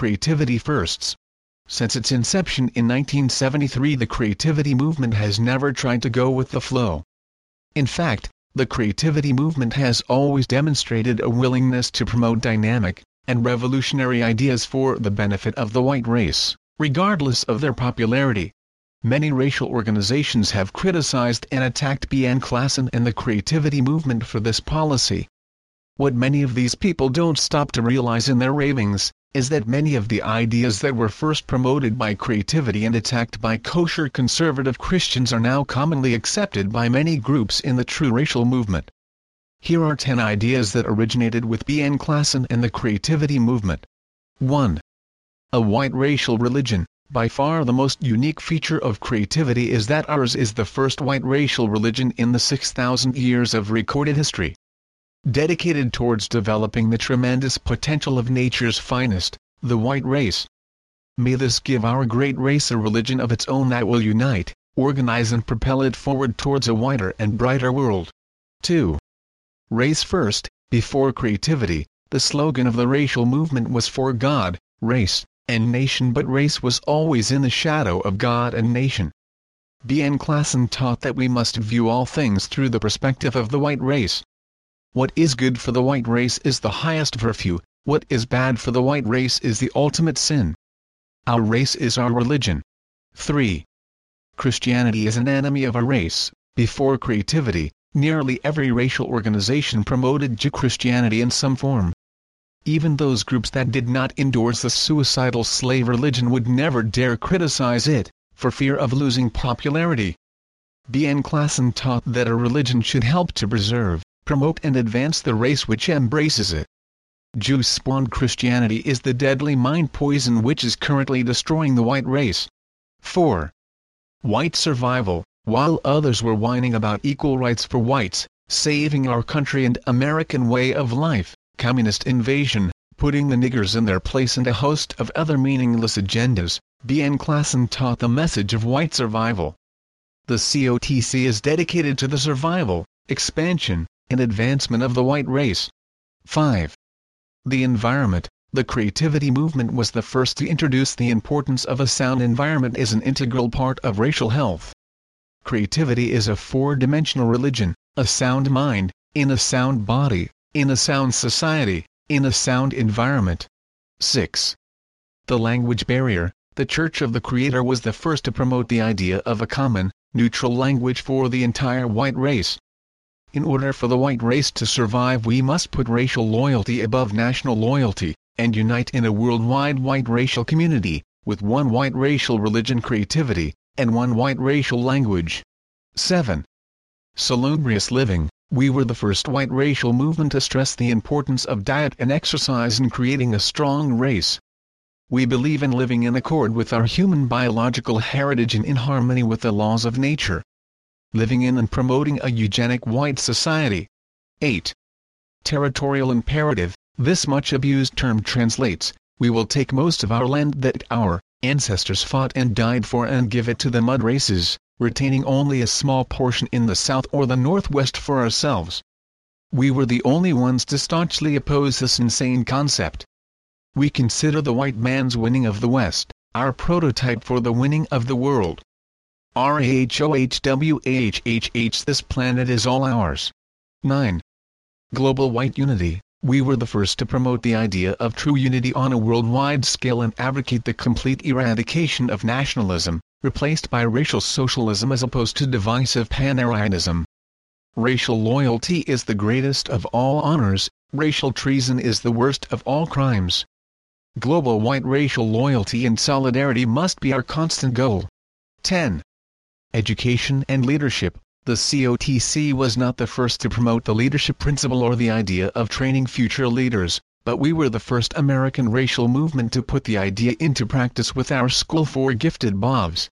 creativity firsts. Since its inception in 1973 the creativity movement has never tried to go with the flow. In fact, the creativity movement has always demonstrated a willingness to promote dynamic and revolutionary ideas for the benefit of the white race, regardless of their popularity. Many racial organizations have criticized and attacked BN Klassen and the creativity movement for this policy. What many of these people don't stop to realize in their ravings, is that many of the ideas that were first promoted by creativity and attacked by kosher conservative Christians are now commonly accepted by many groups in the true racial movement. Here are 10 ideas that originated with B.N. Klassen and the creativity movement. 1. A white racial religion. By far the most unique feature of creativity is that ours is the first white racial religion in the 6,000 years of recorded history dedicated towards developing the tremendous potential of nature's finest, the white race. May this give our great race a religion of its own that will unite, organize and propel it forward towards a wider and brighter world. 2. Race first, before creativity, the slogan of the racial movement was for God, race, and nation but race was always in the shadow of God and nation. B.N. Klassen taught that we must view all things through the perspective of the white race, what is good for the white race is the highest virtue, what is bad for the white race is the ultimate sin. Our race is our religion. 3. Christianity is an enemy of our race. Before creativity, nearly every racial organization promoted Jew Christianity in some form. Even those groups that did not endorse the suicidal slave religion would never dare criticize it, for fear of losing popularity. B.N. Klassen taught that a religion should help to preserve, promote and advance the race which embraces it. Jew-spawned Christianity is the deadly mind poison which is currently destroying the white race. 4. White survival, while others were whining about equal rights for whites, saving our country and American way of life, communist invasion, putting the niggers in their place and a host of other meaningless agendas, B.N. Klassen taught the message of white survival. The COTC is dedicated to the survival, expansion, and advancement of the white race. 5. The environment, the creativity movement was the first to introduce the importance of a sound environment as an integral part of racial health. Creativity is a four-dimensional religion, a sound mind, in a sound body, in a sound society, in a sound environment. 6. The language barrier, the Church of the Creator was the first to promote the idea of a common, neutral language for the entire white race. In order for the white race to survive we must put racial loyalty above national loyalty, and unite in a worldwide white racial community, with one white racial religion creativity, and one white racial language. 7. Salubrious living, we were the first white racial movement to stress the importance of diet and exercise in creating a strong race. We believe in living in accord with our human biological heritage and in harmony with the laws of nature living in and promoting a eugenic white society. 8. Territorial imperative, this much abused term translates, we will take most of our land that our ancestors fought and died for and give it to the mud races, retaining only a small portion in the south or the northwest for ourselves. We were the only ones to staunchly oppose this insane concept. We consider the white man's winning of the West, our prototype for the winning of the world. RAHOWAHHH This planet is all ours. 9. Global White Unity We were the first to promote the idea of true unity on a worldwide scale and advocate the complete eradication of nationalism, replaced by racial socialism as opposed to divisive pan-Aryanism. Racial loyalty is the greatest of all honors, racial treason is the worst of all crimes. Global white racial loyalty and solidarity must be our constant goal. 10. Education and Leadership The COTC was not the first to promote the leadership principle or the idea of training future leaders, but we were the first American racial movement to put the idea into practice with our School for Gifted Boys.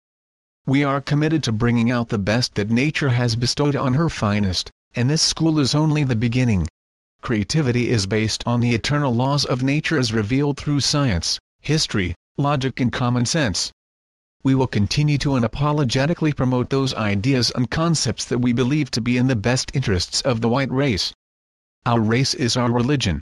We are committed to bringing out the best that nature has bestowed on her finest, and this school is only the beginning. Creativity is based on the eternal laws of nature as revealed through science, history, logic and common sense we will continue to unapologetically promote those ideas and concepts that we believe to be in the best interests of the white race. Our race is our religion,